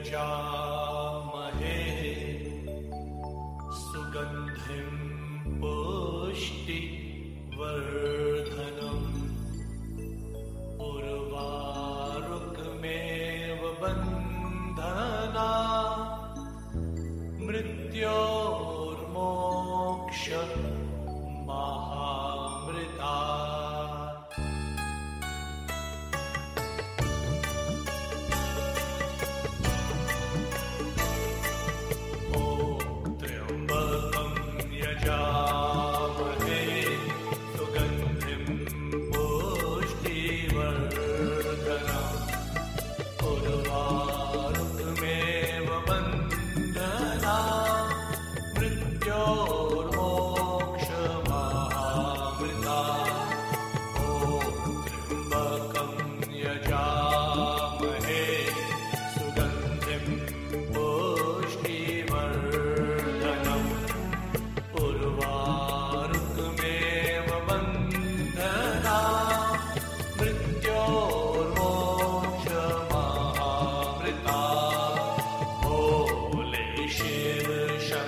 यजामहे सुगन्धिं पुष्टिवर्धनम्। उर्वारुकमेव बन्धना। मृत्योर्मोक्ष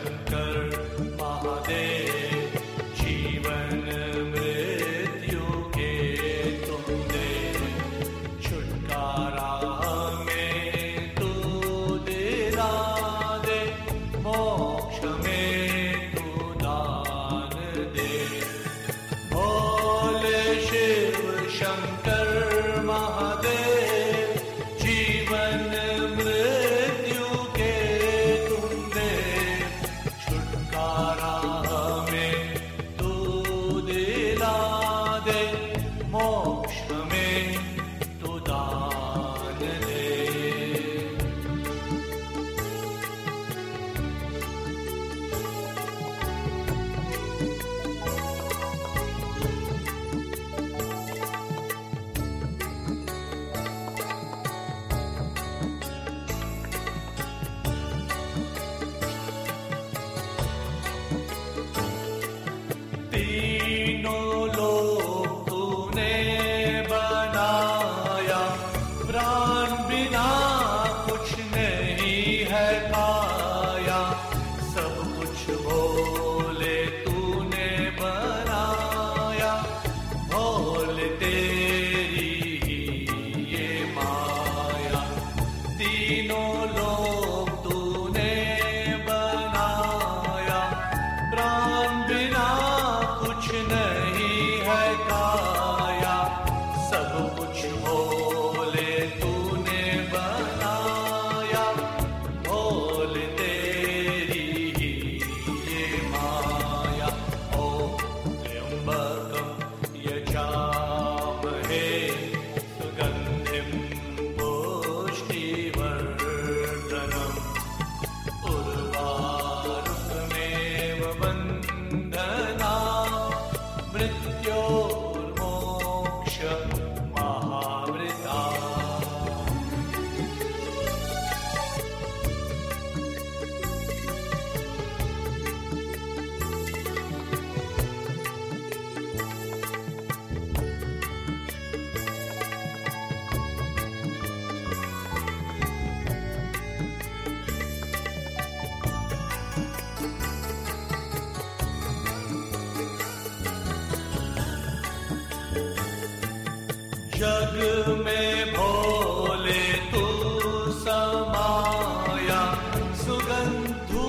कर जग में भोले तू समाया सुगंधू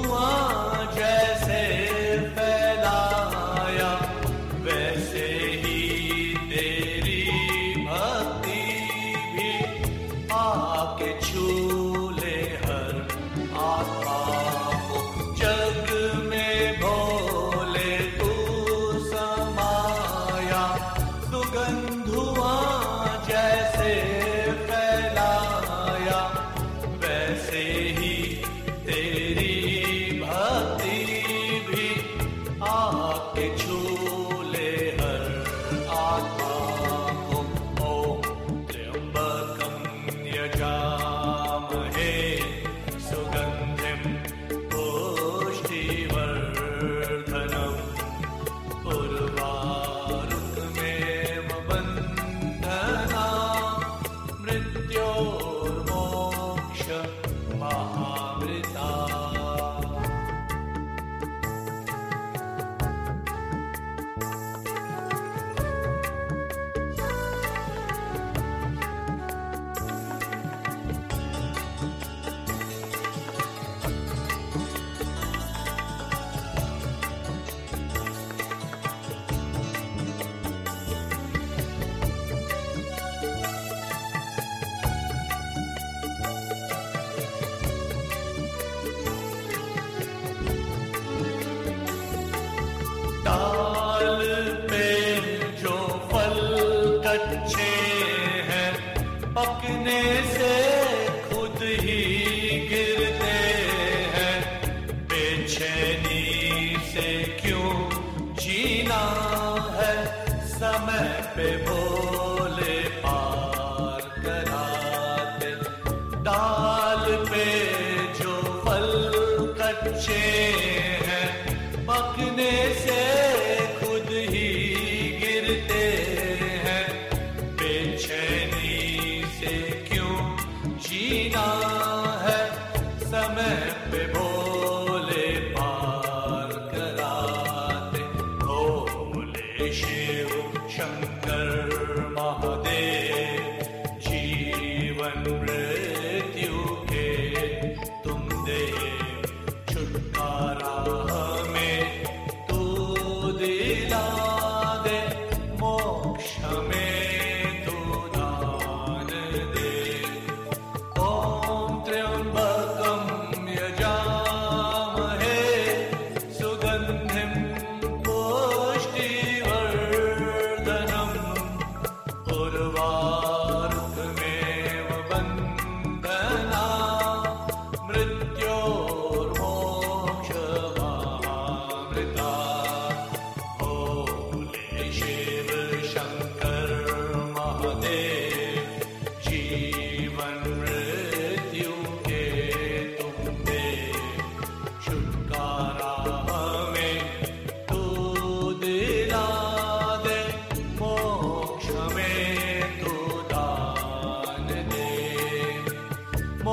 change.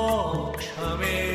में तू दान दे मोक्ष में